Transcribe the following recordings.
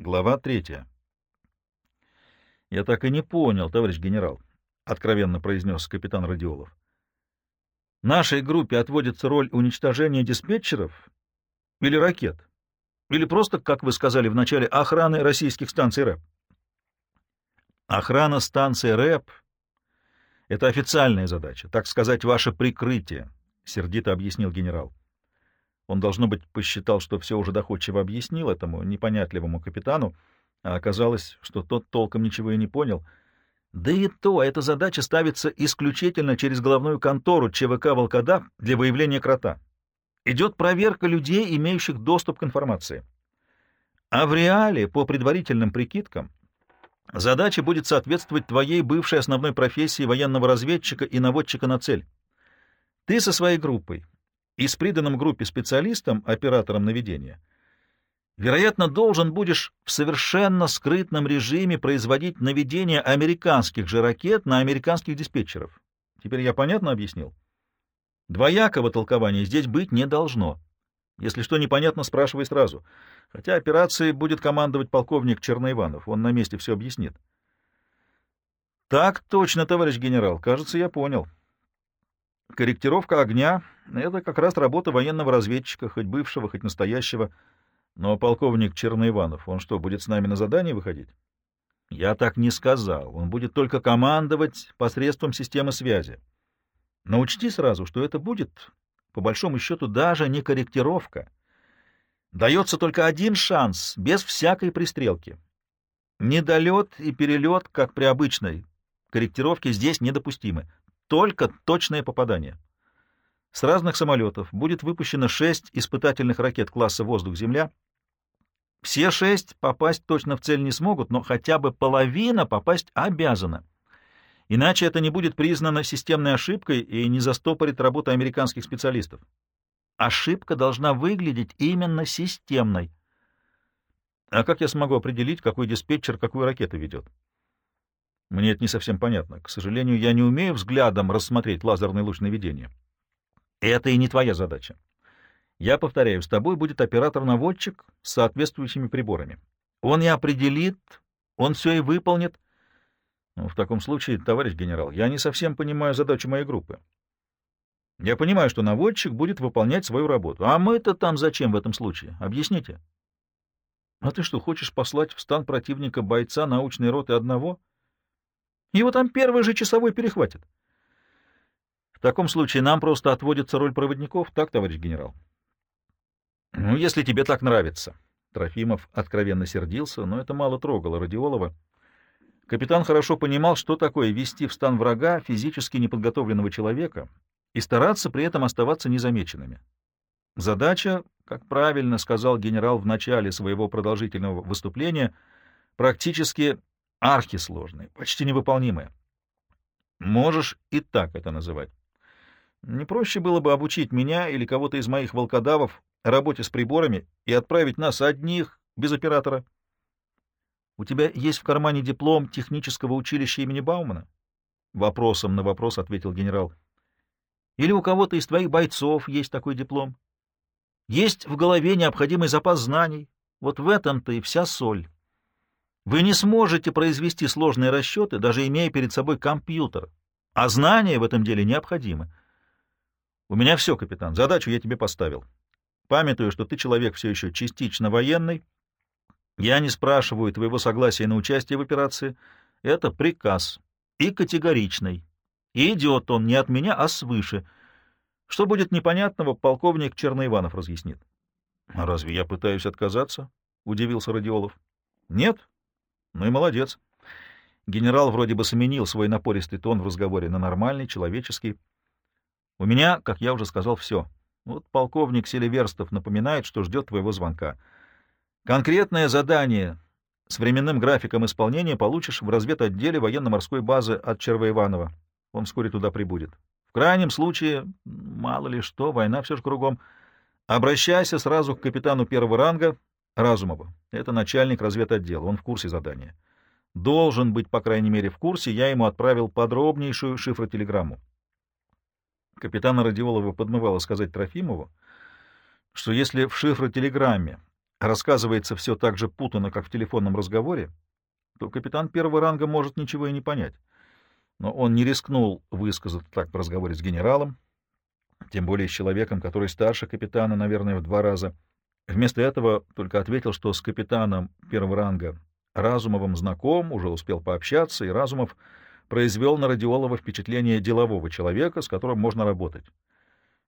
Глава третья. «Я так и не понял, товарищ генерал», — откровенно произнес капитан Радиолов. «Нашей группе отводится роль уничтожения диспетчеров или ракет? Или просто, как вы сказали в начале, охраны российских станций РЭП?» «Охрана станции РЭП — это официальная задача, так сказать, ваше прикрытие», — сердито объяснил генерал. Он, должно быть, посчитал, что все уже доходчиво объяснил этому непонятливому капитану, а оказалось, что тот толком ничего и не понял. Да и то, эта задача ставится исключительно через головную контору ЧВК «Волкодав» для выявления крота. Идет проверка людей, имеющих доступ к информации. А в реале, по предварительным прикидкам, задача будет соответствовать твоей бывшей основной профессии военного разведчика и наводчика на цель. Ты со своей группой и с приданным группе специалистам, оператором наведения, вероятно, должен будешь в совершенно скрытном режиме производить наведение американских же ракет на американских диспетчеров. Теперь я понятно объяснил? Двоякого толкования здесь быть не должно. Если что непонятно, спрашивай сразу. Хотя операцией будет командовать полковник Черноиванов, он на месте все объяснит. — Так точно, товарищ генерал, кажется, я понял. — Корректировка огня — это как раз работа военного разведчика, хоть бывшего, хоть настоящего. Но полковник Черноиванов, он что, будет с нами на задание выходить? Я так не сказал. Он будет только командовать посредством системы связи. Но учти сразу, что это будет, по большому счету, даже не корректировка. Дается только один шанс, без всякой пристрелки. Недолет и перелет, как при обычной корректировке, здесь недопустимы только точное попадание. С разных самолетов будет выпущено шесть испытательных ракет класса «Воздух-Земля». Все шесть попасть точно в цель не смогут, но хотя бы половина попасть обязана. Иначе это не будет признано системной ошибкой и не застопорит работу американских специалистов. Ошибка должна выглядеть именно системной. А как я смогу определить, какой диспетчер какую ракету ведет? Мне это не совсем понятно. К сожалению, я не умею взглядом рассмотреть лазерный луч наведения. Это и не твоя задача. Я повторяю, с тобой будет оператор-наводчик с соответствующими приборами. Он и определит, он все и выполнит. Ну, в таком случае, товарищ генерал, я не совсем понимаю задачу моей группы. Я понимаю, что наводчик будет выполнять свою работу. А мы-то там зачем в этом случае? Объясните. А ты что, хочешь послать в стан противника бойца научной роты одного? — его там первый же часовой перехватит. В таком случае нам просто отводится роль проводников, так, товарищ генерал? Ну, если тебе так нравится. Трофимов откровенно сердился, но это мало трогало Радиолова. Капитан хорошо понимал, что такое вести в стан врага физически неподготовленного человека и стараться при этом оставаться незамеченными. Задача, как правильно сказал генерал в начале своего продолжительного выступления, практически архисложные, почти невыполнимые. Можешь и так это называть. Не проще было бы обучить меня или кого-то из моих волкодавов работе с приборами и отправить нас одних, без оператора? У тебя есть в кармане диплом технического училища имени Баумана? Вопросом на вопрос ответил генерал. Или у кого-то из твоих бойцов есть такой диплом? Есть в голове необходимый запас знаний. Вот в этом-то и вся соль. Вы не сможете произвести сложные расчеты, даже имея перед собой компьютер, а знания в этом деле необходимы. У меня все, капитан, задачу я тебе поставил. Памятую, что ты человек все еще частично военный. Я не спрашиваю твоего согласия на участие в операции. Это приказ. И категоричный. И идет он не от меня, а свыше. Что будет непонятного, полковник Черноиванов разъяснит. — А разве я пытаюсь отказаться? — удивился Радиолов. — Нет, ну и молодец. Генерал вроде бы сменил свой напористый тон в разговоре на нормальный, человеческий. У меня, как я уже сказал, все. Вот полковник Селиверстов напоминает, что ждет твоего звонка. Конкретное задание с временным графиком исполнения получишь в разведотделе военно-морской базы от Червоиванова. Он вскоре туда прибудет. В крайнем случае, мало ли что, война все же кругом. Обращайся сразу к капитану первого ранга, Разумова. Это начальник разведотдела, он в курсе задания. Должен быть, по крайней мере, в курсе, я ему отправил подробнейшую шифротелеграмму. Капитана Радиолова подмывало сказать Трофимову, что если в шифротелеграмме рассказывается все так же путано, как в телефонном разговоре, то капитан первого ранга может ничего и не понять. Но он не рискнул высказать так в разговоре с генералом, тем более с человеком, который старше капитана, наверное, в два раза. Вместо этого только ответил, что с капитаном первого ранга Разумовым знаком, уже успел пообщаться, и Разумов произвел на Радиолова впечатление делового человека, с которым можно работать.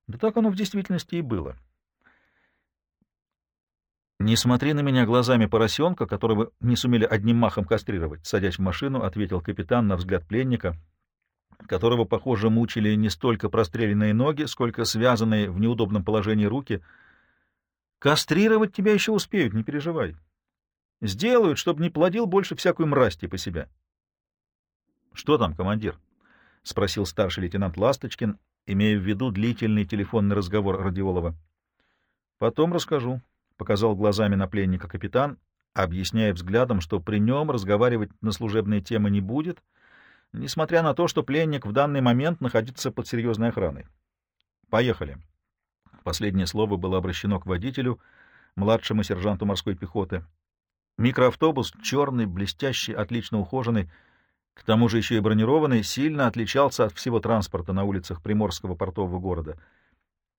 Да так оно в действительности и было. «Не смотри на меня глазами поросенка, которого не сумели одним махом кастрировать», — садясь в машину, ответил капитан на взгляд пленника, которого, похоже, мучили не столько простреленные ноги, сколько связанные в неудобном положении руки. «Кастрировать тебя еще успеют, не переживай. Сделают, чтобы не плодил больше всякую мразь типа себя». «Что там, командир?» — спросил старший лейтенант Ласточкин, имея в виду длительный телефонный разговор Радиолова. «Потом расскажу», — показал глазами на пленника капитан, объясняя взглядом, что при нем разговаривать на служебные темы не будет, несмотря на то, что пленник в данный момент находится под серьезной охраной. «Поехали». Последнее слово было обращено к водителю, младшему сержанту морской пехоты. Микроавтобус, черный, блестящий, отлично ухоженный, к тому же еще и бронированный, сильно отличался от всего транспорта на улицах Приморского портового города.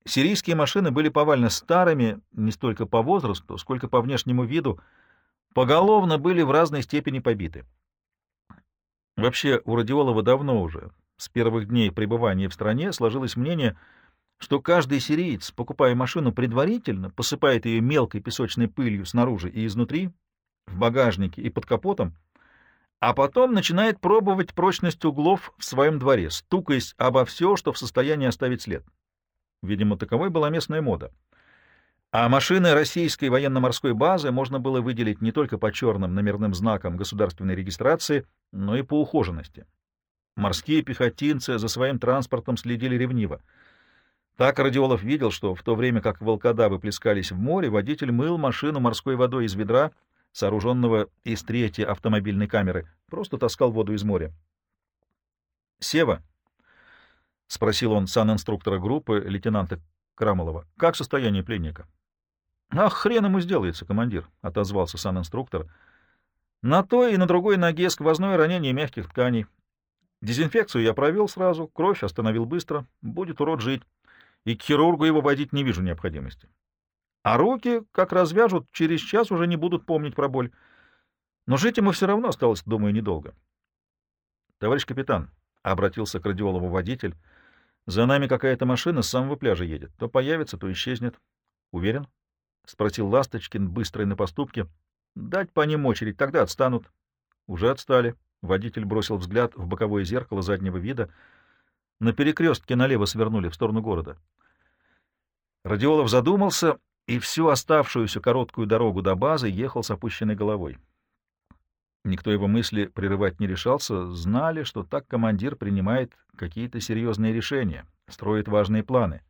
Сирийские машины были повально старыми не столько по возрасту, сколько по внешнему виду, поголовно были в разной степени побиты. Вообще, у Радиолова давно уже, с первых дней пребывания в стране, сложилось мнение, что каждый сириец, покупая машину предварительно, посыпает ее мелкой песочной пылью снаружи и изнутри, в багажнике и под капотом, а потом начинает пробовать прочность углов в своем дворе, стукаясь обо все, что в состоянии оставить след. Видимо, таковой была местная мода. А машины российской военно-морской базы можно было выделить не только по черным номерным знакам государственной регистрации, но и по ухоженности. Морские пехотинцы за своим транспортом следили ревниво. Так Радиолов видел, что в то время как волкодавы плескались в море, водитель мыл машину морской водой из ведра — сооруженного из третьей автомобильной камеры, просто таскал воду из моря. «Сева», — спросил он санинструктора группы, лейтенанта Крамолова, — «как состояние пленника?» «Ах, хрен ему сделается, командир», — отозвался санинструктор. «На той и на другой ноге сквозное ранение мягких тканей. Дезинфекцию я провел сразу, кровь остановил быстро, будет урод жить, и к хирургу его водить не вижу необходимости. А руки, как развяжут, через час уже не будут помнить про боль. Но жить ему все равно осталось, думаю, недолго. — Товарищ капитан, — обратился к радиолову водитель, — за нами какая-то машина с самого пляжа едет. То появится, то исчезнет. — Уверен? — спросил Ласточкин, быстрый на поступке. — Дать по ним очередь, тогда отстанут. — Уже отстали. Водитель бросил взгляд в боковое зеркало заднего вида. На перекрестке налево свернули, в сторону города. Радиолов задумался и всю оставшуюся короткую дорогу до базы ехал с опущенной головой. Никто его мысли прерывать не решался, знали, что так командир принимает какие-то серьезные решения, строит важные планы.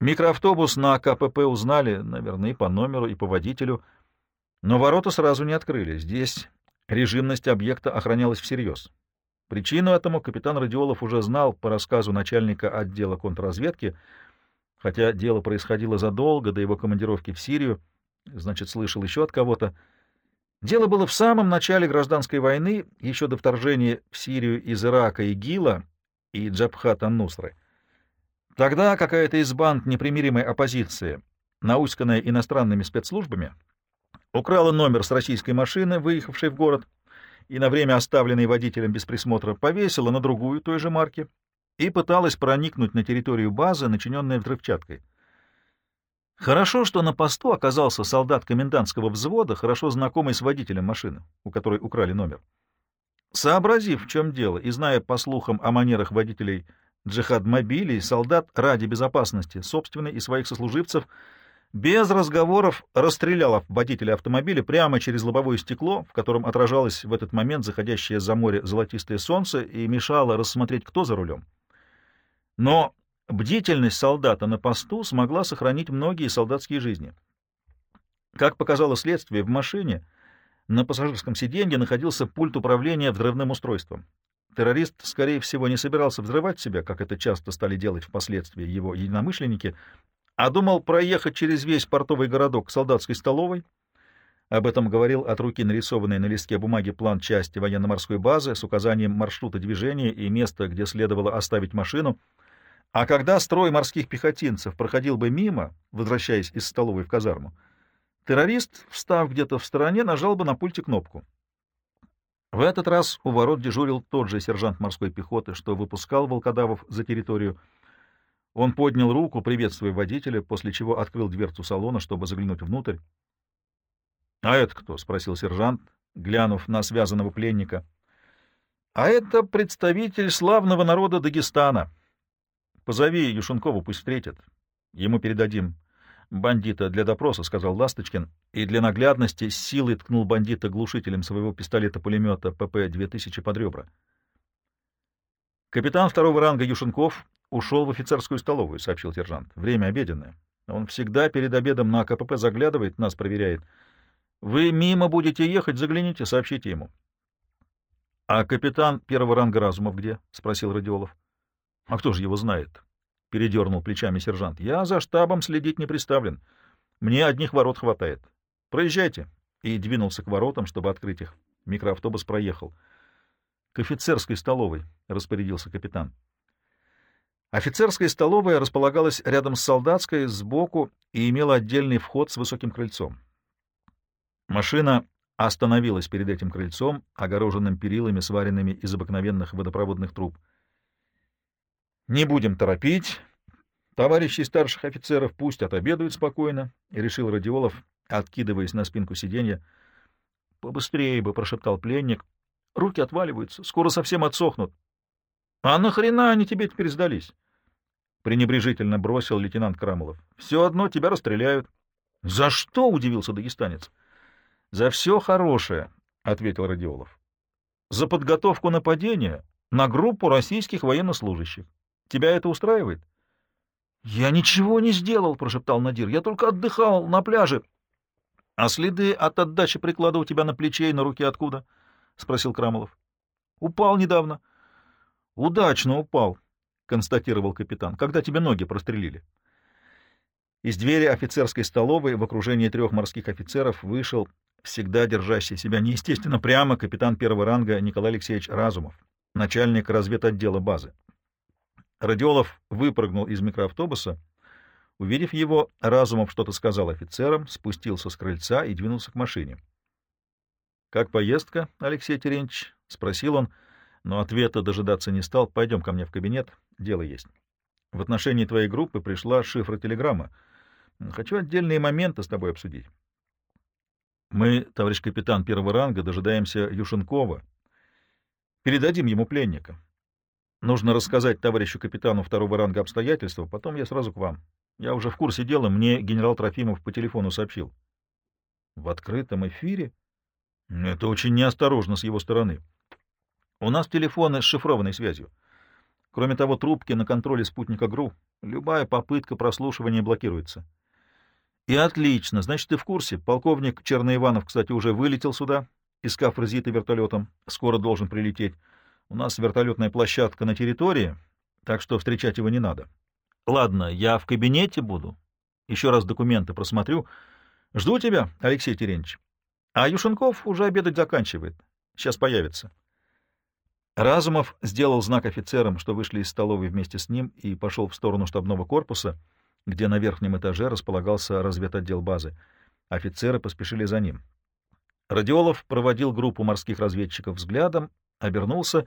Микроавтобус на КПП узнали, наверное, и по номеру, и по водителю, но ворота сразу не открыли. Здесь режимность объекта охранялась всерьез. Причину этому капитан Радиолов уже знал по рассказу начальника отдела контрразведки — Хотя дело происходило задолго до его командировки в Сирию, значит, слышал еще от кого-то. Дело было в самом начале гражданской войны, еще до вторжения в Сирию из Ирака ИГИЛа и Джабхат ан-Нусры. Тогда какая-то из банд непримиримой оппозиции, науськанная иностранными спецслужбами, украла номер с российской машины, выехавшей в город, и на время оставленной водителем без присмотра повесила на другую той же марки, и пыталась проникнуть на территорию базы, начиненной взрывчаткой. Хорошо, что на посту оказался солдат комендантского взвода, хорошо знакомый с водителем машины, у которой украли номер. Сообразив, в чем дело, и зная по слухам о манерах водителей джихад-мобилей, солдат ради безопасности собственной и своих сослуживцев без разговоров расстрелял водителя автомобиля прямо через лобовое стекло, в котором отражалось в этот момент заходящее за море золотистое солнце и мешало рассмотреть, кто за рулем. Но бдительность солдата на посту смогла сохранить многие солдатские жизни. Как показало следствие, в машине на пассажирском сиденье находился пульт управления взрывным устройством. Террорист, скорее всего, не собирался взрывать себя, как это часто стали делать впоследствии его единомышленники, а думал проехать через весь портовый городок к солдатской столовой. Об этом говорил от руки нарисованный на листке бумаги план части военно-морской базы с указанием маршрута движения и места, где следовало оставить машину. А когда строй морских пехотинцев проходил бы мимо, возвращаясь из столовой в казарму, террорист, встав где-то в стороне, нажал бы на пульте кнопку. В этот раз у ворот дежурил тот же сержант морской пехоты, что выпускал волкодавов за территорию. Он поднял руку, приветствуя водителя, после чего открыл дверцу салона, чтобы заглянуть внутрь. — А это кто? — спросил сержант, глянув на связанного пленника. — А это представитель славного народа Дагестана. Позови Юшенкова, пусть встретит. Ему передадим бандита для допроса, — сказал Ласточкин, и для наглядности с силой ткнул бандита глушителем своего пистолета-пулемета ПП-2000 под ребра. Капитан второго ранга Юшенков ушел в офицерскую столовую, — сообщил сержант. — Время обеденное. Он всегда перед обедом на КПП заглядывает, нас проверяет. Вы мимо будете ехать, загляните, сообщите ему. — А капитан первого ранга Разумов где? — спросил Радиолов. — А кто же его знает? — передернул плечами сержант. — Я за штабом следить не приставлен. Мне одних ворот хватает. Проезжайте. И двинулся к воротам, чтобы открыть их. Микроавтобус проехал. — К офицерской столовой, — распорядился капитан. Офицерская столовая располагалась рядом с солдатской, сбоку, и имела отдельный вход с высоким крыльцом. Машина остановилась перед этим крыльцом, огороженным перилами, сваренными из обыкновенных водопроводных труб. Не будем торопить. Товарищи старших офицеров пусть отобедают спокойно, — решил Радиолов, откидываясь на спинку сиденья. — Побыстрее бы, — прошептал пленник. — Руки отваливаются, скоро совсем отсохнут. — А нахрена они тебе теперь сдались? — пренебрежительно бросил лейтенант Крамолов. — Все одно тебя расстреляют. — За что? — удивился дагестанец. — За все хорошее, — ответил Радиолов. — За подготовку нападения на группу российских военнослужащих. Тебя это устраивает? — Я ничего не сделал, — прошептал Надир. — Я только отдыхал на пляже. — А следы от отдачи приклада у тебя на плече и на руке откуда? — спросил Крамолов. — Упал недавно. — Удачно упал, — констатировал капитан. — Когда тебе ноги прострелили? Из двери офицерской столовой в окружении трех морских офицеров вышел, всегда держащий себя неестественно прямо, капитан первого ранга Николай Алексеевич Разумов, начальник разведотдела базы. Радиолов выпрыгнул из микроавтобуса. Увидев его, Разумов что-то сказал офицерам, спустился с крыльца и двинулся к машине. — Как поездка, Алексей Терентьевич? — спросил он, но ответа дожидаться не стал. — Пойдем ко мне в кабинет, дело есть. В отношении твоей группы пришла шифра-телеграмма. Хочу отдельные моменты с тобой обсудить. Мы, товарищ капитан первого ранга, дожидаемся Юшенкова. Передадим ему пленника. Нужно рассказать товарищу капитану второго ранга обстоятельства, потом я сразу к вам. Я уже в курсе дела, мне генерал Трофимов по телефону сообщил. В открытом эфире? Это очень неосторожно с его стороны. У нас телефоны с шифрованной связью. Кроме того, трубки на контроле спутника ГРУ. Любая попытка прослушивания блокируется. И отлично, значит, ты в курсе. Полковник Черноиванов, кстати, уже вылетел сюда, искав Розиты вертолетом. Скоро должен прилететь. У нас вертолетная площадка на территории, так что встречать его не надо. Ладно, я в кабинете буду. Еще раз документы просмотрю. Жду тебя, Алексей Терентьевич. А Юшенков уже обедать заканчивает. Сейчас появится. Разумов сделал знак офицерам, что вышли из столовой вместе с ним, и пошел в сторону штабного корпуса, где на верхнем этаже располагался разведотдел базы. Офицеры поспешили за ним. Радиолов проводил группу морских разведчиков взглядом обернулся,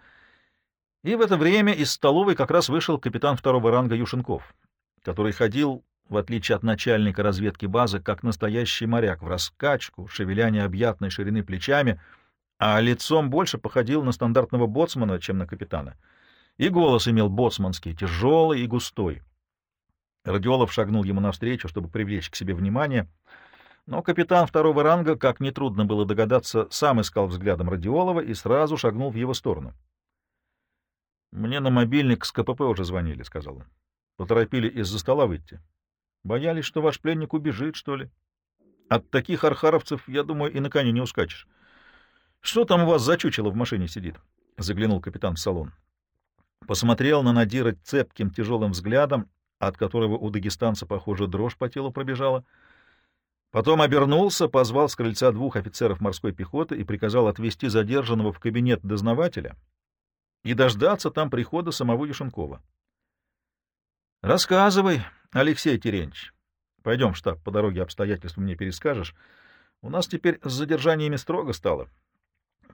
и в это время из столовой как раз вышел капитан второго ранга Юшенков, который ходил, в отличие от начальника разведки базы, как настоящий моряк, в раскачку, шевеля необъятной ширины плечами, а лицом больше походил на стандартного боцмана, чем на капитана. И голос имел боцманский, тяжелый и густой. Радиолов шагнул ему навстречу, чтобы привлечь к себе внимание — но капитан второго ранга, как нетрудно было догадаться, сам искал взглядом Радиолова и сразу шагнул в его сторону. — Мне на мобильник с КПП уже звонили, — сказал он. — Поторопили из-за стола выйти. Боялись, что ваш пленник убежит, что ли? От таких архаровцев, я думаю, и на коне не ускачешь. — Что там у вас за чучело в машине сидит? — заглянул капитан в салон. Посмотрел на Надира цепким тяжелым взглядом, от которого у дагестанца, похоже, дрожь по телу пробежала. Потом обернулся, позвал с крыльца двух офицеров морской пехоты и приказал отвезти задержанного в кабинет дознавателя и дождаться там прихода самого Юшенкова. — Рассказывай, Алексей Терентьевич. Пойдем в штаб, по дороге обстоятельств мне перескажешь. У нас теперь с задержаниями строго стало.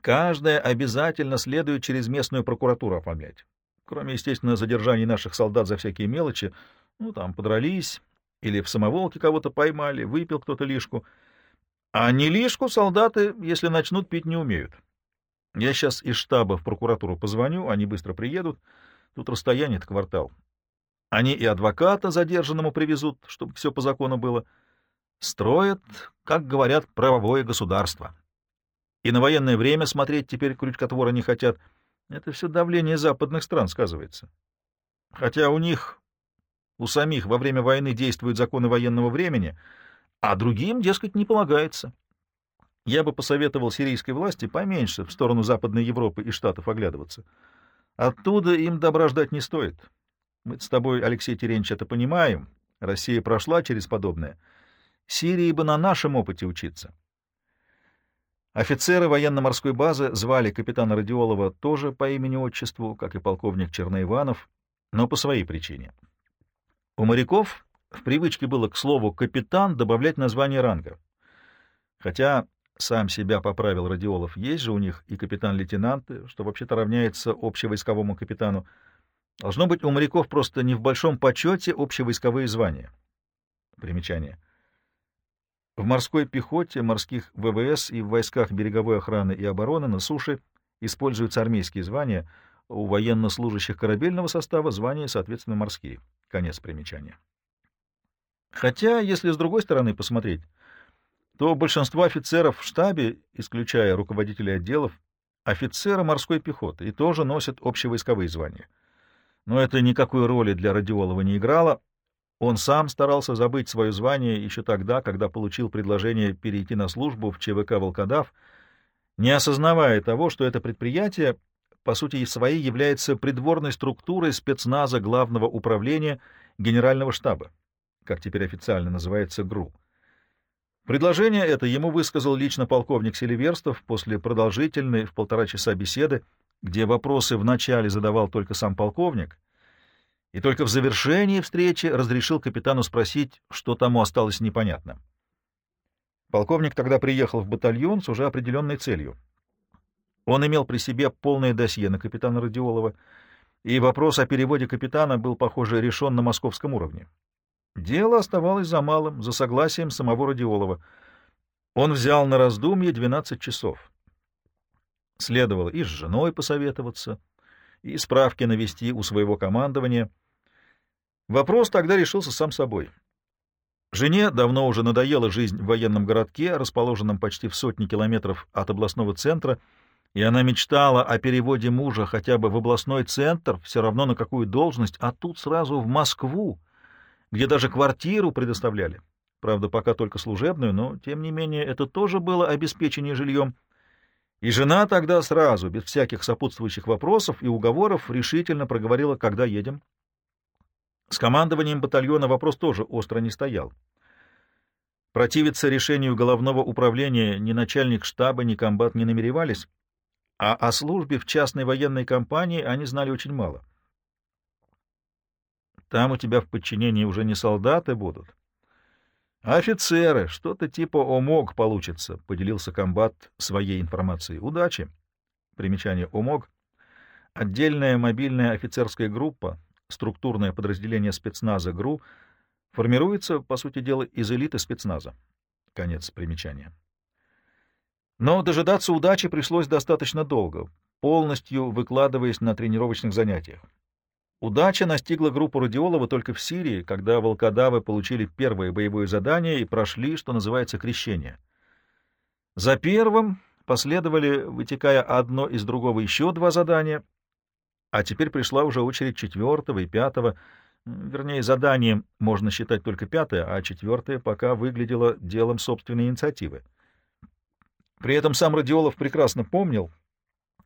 Каждое обязательно следует через местную прокуратуру оформлять. Кроме, естественно, задержаний наших солдат за всякие мелочи, ну, там, подрались, или в самоволке кого-то поймали, выпил кто-то лишку. А не лишку солдаты, если начнут пить, не умеют. Я сейчас из штаба в прокуратуру позвоню, они быстро приедут. Тут расстояние-то квартал. Они и адвоката задержанному привезут, чтобы все по закону было. Строят, как говорят, правовое государство. И на военное время смотреть теперь крючкотворы не хотят. Это все давление западных стран сказывается. Хотя у них, у самих во время войны действуют законы военного времени, а другим, дескать, не полагается. Я бы посоветовал сирийской власти поменьше в сторону Западной Европы и Штатов оглядываться. Оттуда им добра ждать не стоит. Мы с тобой, Алексей Теренч, это понимаем. Россия прошла через подобное. Сирии бы на нашем опыте учиться. Офицеры военно-морской базы звали капитана Радиолова тоже по имени-отчеству, как и полковник Черноиванов, но по своей причине. У моряков в привычке было, к слову, капитан добавлять название ранга. Хотя сам себя поправил Радиолов, есть же у них и капитан-лейтенанты, что вообще-то равняется общевойсковому капитану, Должно быть, у моряков просто не в большом почете общевойсковые звания. Примечание. В морской пехоте, морских ВВС и в войсках береговой охраны и обороны на суше используются армейские звания, у военнослужащих корабельного состава звания, соответственно, морские. Конец примечания. Хотя, если с другой стороны посмотреть, то большинство офицеров в штабе, исключая руководителей отделов, офицеры морской пехоты и тоже носят общевойсковые звания — но это никакой роли для Радиолова не играло. Он сам старался забыть свое звание еще тогда, когда получил предложение перейти на службу в ЧВК «Волкодав», не осознавая того, что это предприятие, по сути своей, является придворной структурой спецназа Главного управления Генерального штаба, как теперь официально называется ГРУ. Предложение это ему высказал лично полковник Селиверстов после продолжительной в полтора часа беседы, где вопросы вначале задавал только сам полковник, и только в завершении встречи разрешил капитану спросить, что тому осталось непонятно. Полковник тогда приехал в батальон с уже определенной целью. Он имел при себе полное досье на капитана Радиолова, и вопрос о переводе капитана был, похоже, решен на московском уровне. Дело оставалось за малым, за согласием самого Радиолова. Он взял на раздумье 12 часов. Следовало и с женой посоветоваться, и справки навести у своего командования. Вопрос тогда решился сам собой. Жене давно уже надоела жизнь в военном городке, расположенном почти в сотни километров от областного центра, и она мечтала о переводе мужа хотя бы в областной центр, все равно на какую должность, а тут сразу в Москву, где даже квартиру предоставляли. Правда, пока только служебную, но, тем не менее, это тоже было обеспечение жильем. И жена тогда сразу, без всяких сопутствующих вопросов и уговоров, решительно проговорила, когда едем. С командованием батальона вопрос тоже остро не стоял. Противиться решению головного управления ни начальник штаба, ни комбат не намеревались, а о службе в частной военной компании они знали очень мало. Там у тебя в подчинении уже не солдаты будут, «Офицеры, что-то типа ОМОГ получится», — поделился комбат своей информацией. «Удачи!» Примечание ОМОГ — отдельная мобильная офицерская группа, структурное подразделение спецназа ГРУ, формируется, по сути дела, из элиты спецназа. Конец примечания. Но дожидаться удачи пришлось достаточно долго, полностью выкладываясь на тренировочных занятиях. Удача настигла группу Радиолова только в Сирии, когда волкодавы получили первое боевое задание и прошли, что называется, крещение. За первым последовали, вытекая одно из другого, еще два задания, а теперь пришла уже очередь четвертого и пятого, вернее, заданием можно считать только пятое, а четвертое пока выглядело делом собственной инициативы. При этом сам Радиолов прекрасно помнил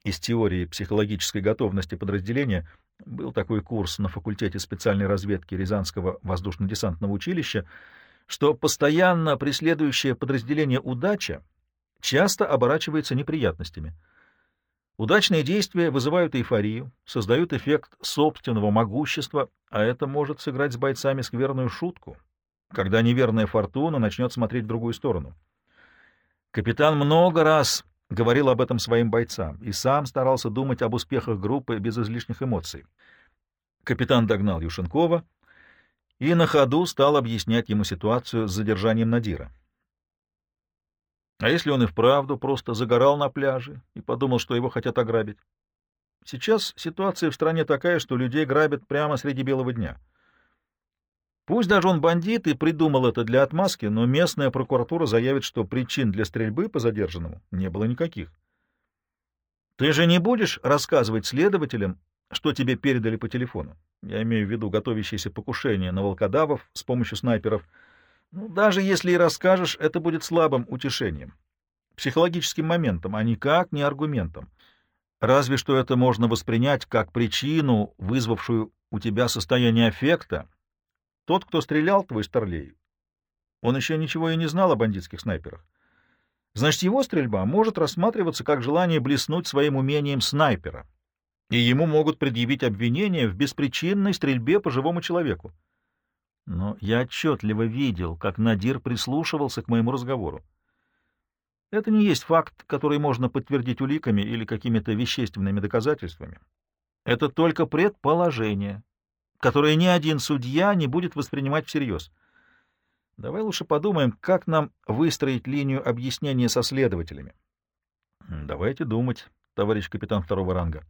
из теории психологической готовности подразделения, был такой курс на факультете специальной разведки Рязанского воздушно-десантного училища, что постоянно преследующее подразделение удача часто оборачивается неприятностями. Удачные действия вызывают эйфорию, создают эффект собственного могущества, а это может сыграть с бойцами скверную шутку, когда неверная фортуна начнет смотреть в другую сторону. Капитан много раз говорил об этом своим бойцам и сам старался думать об успехах группы без излишних эмоций. Капитан догнал Юшенкова и на ходу стал объяснять ему ситуацию с задержанием Надира. А если он и вправду просто загорал на пляже и подумал, что его хотят ограбить? Сейчас ситуация в стране такая, что людей грабят прямо среди белого дня. Пусть даже он бандит и придумал это для отмазки, но местная прокуратура заявит, что причин для стрельбы по задержанному не было никаких. Ты же не будешь рассказывать следователям, что тебе передали по телефону. Я имею в виду готовящееся покушение на волкодавов с помощью снайперов — ну, даже если и расскажешь, это будет слабым утешением, психологическим моментом, а никак не аргументом. Разве что это можно воспринять как причину, вызвавшую у тебя состояние аффекта. Тот, кто стрелял, твой старлей, он еще ничего и не знал о бандитских снайперах. Значит, его стрельба может рассматриваться как желание блеснуть своим умением снайпера, и ему могут предъявить обвинение в беспричинной стрельбе по живому человеку но я отчетливо видел, как Надир прислушивался к моему разговору. Это не есть факт, который можно подтвердить уликами или какими-то вещественными доказательствами. Это только предположение, которое ни один судья не будет воспринимать всерьез. Давай лучше подумаем, как нам выстроить линию объяснения со следователями. Давайте думать, товарищ капитан второго ранга.